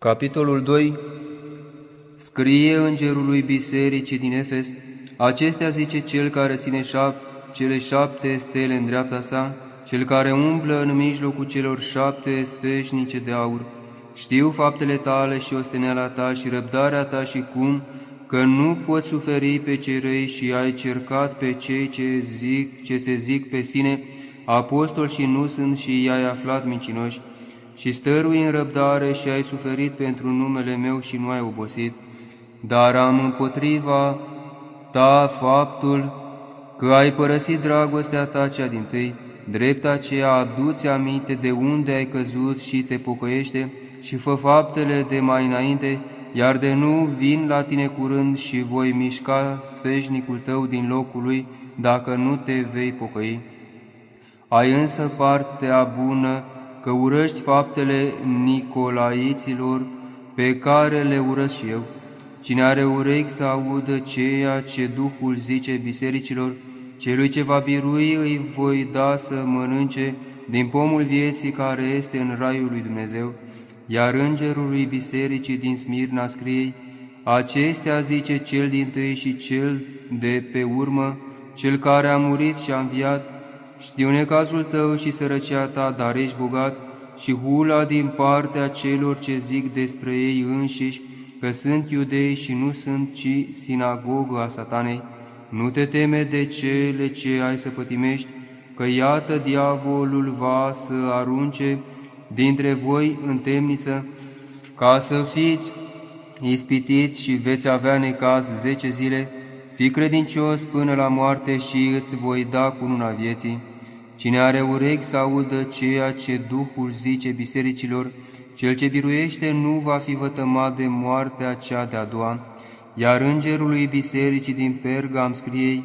Capitolul 2 Scrie îngerului bisericii din Efes, acestea zice cel care ține șap, cele șapte stele în dreapta sa, cel care umblă în mijlocul celor șapte sfeșnice de aur. Știu faptele tale și osteneala ta și răbdarea ta și cum, că nu poți suferi pe cei răi și ai cercat pe cei ce, zic, ce se zic pe sine, apostol și nu sunt și i-ai aflat mincinoși, și stărui în răbdare și ai suferit pentru numele meu și nu ai obosit, dar am împotriva ta faptul că ai părăsit dragostea ta cea din tâi, drept aceea adu-ți aminte de unde ai căzut și te pocăiește și fă faptele de mai înainte, iar de nu vin la tine curând și voi mișca sfeșnicul tău din locul lui, dacă nu te vei pocăi. Ai însă partea bună că urăști faptele Nicolaiților pe care le urăsc și eu. Cine are urechi să audă ceea ce Duhul zice bisericilor, celui ce va birui îi voi da să mănânce din pomul vieții care este în raiul lui Dumnezeu, iar îngerului bisericii din Smirna scrie, acestea zice cel din tâi și cel de pe urmă, cel care a murit și a înviat, știu necazul tău și sărăcia ta, dar ești bogat, și hula din partea celor ce zic despre ei înșiși că sunt iudei și nu sunt, ci sinagogă a satanei. Nu te teme de cele ce ai să pătimești, că iată diavolul va să arunce dintre voi în temniță, ca să fiți ispitiți și veți avea necaz zece zile, Fii credincios până la moarte și îți voi da cu una vieții. Cine are urechi să audă ceea ce Duhul zice bisericilor, cel ce biruiește nu va fi vătămat de moartea cea de-a doua, iar îngerului bisericii din Pergam scriei,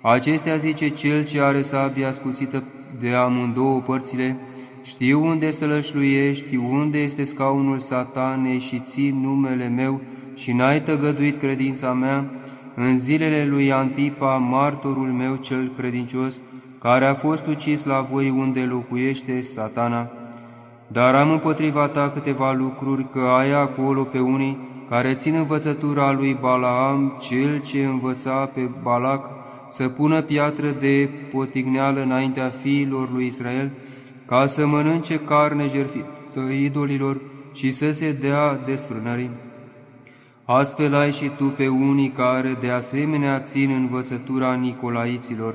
acestea zice cel ce are sabia scuțită de amândouă părțile, știu unde să lășluiești, unde este scaunul satanei și ții numele meu și n-ai tăgăduit credința mea, în zilele lui Antipa, martorul meu cel credincios, care a fost ucis la voi unde locuiește satana. Dar am împotriva ta câteva lucruri, că ai acolo pe unii care țin învățătura lui Balaam, cel ce învăța pe Balac să pună piatră de potigneală înaintea fiilor lui Israel, ca să mănânce carne jertfită idolilor și să se dea desfrânării. Astfel ai și tu pe unii care de asemenea țin învățătura Nicolaiților.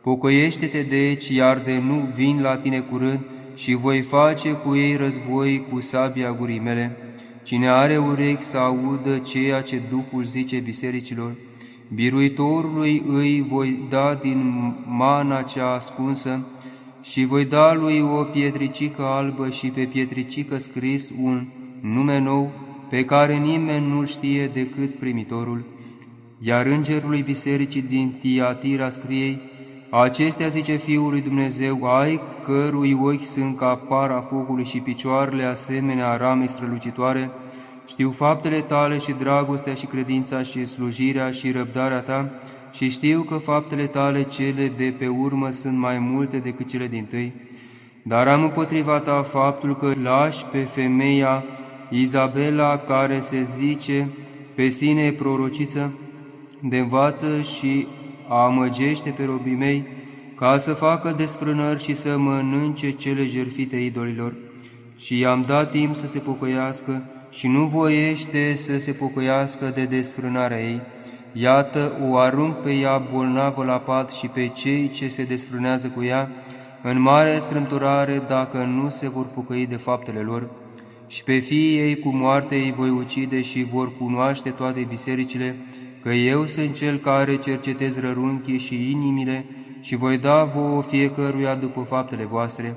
Pocăiește-te deci, iar de nu vin la tine curând și voi face cu ei război cu sabia gurii mele. Cine are urechi să audă ceea ce Duhul zice bisericilor, biruitorului îi voi da din mana cea ascunsă și voi da lui o pietricică albă și pe pietricică scris un nume nou pe care nimeni nu știe decât primitorul. Iar îngerului bisericii din Tiatira scriei, Acestea zice Fiul lui Dumnezeu, ai cărui ochi sunt ca para focului și picioarele asemenea ramei strălucitoare, știu faptele tale și dragostea și credința și slujirea și răbdarea ta și știu că faptele tale cele de pe urmă sunt mai multe decât cele din tâi. Dar am împotriva ta faptul că lași pe femeia Izabela care se zice pe sine prorociță, de învață și amăgește pe robii mei, ca să facă desfrânări și să mănânce cele jerfite idolilor. Și i-am dat timp să se pocăiască și nu voiește să se pocăiască de desfrânarea ei. Iată, o arunc pe ea bolnavă la pat și pe cei ce se desfrânează cu ea, în mare strâmturare dacă nu se vor pocăi de faptele lor. Și pe fiii ei cu moarte îi voi ucide și vor cunoaște toate bisericile, că eu sunt cel care cercetez rărunchii și inimile și voi da vouă fiecăruia după faptele voastre.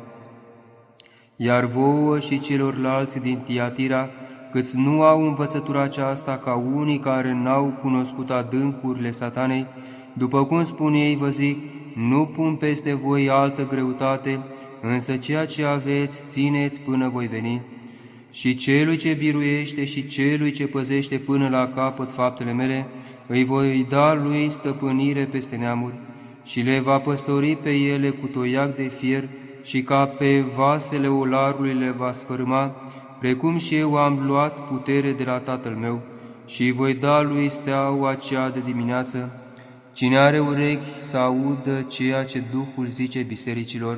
Iar vouă și celorlalți din Tiatira, câți nu au învățătura aceasta ca unii care n-au cunoscut adâncurile satanei, după cum spun ei, vă zic, nu pun peste voi altă greutate, însă ceea ce aveți, țineți până voi veni. Și celui ce biruiește și celui ce păzește până la capăt faptele mele, îi voi da lui stăpânire peste neamuri și le va păstori pe ele cu toiac de fier și ca pe vasele olarului le va sfârma, precum și eu am luat putere de la Tatăl meu și îi voi da lui steaua aceea de dimineață. Cine are urechi să audă ceea ce Duhul zice bisericilor,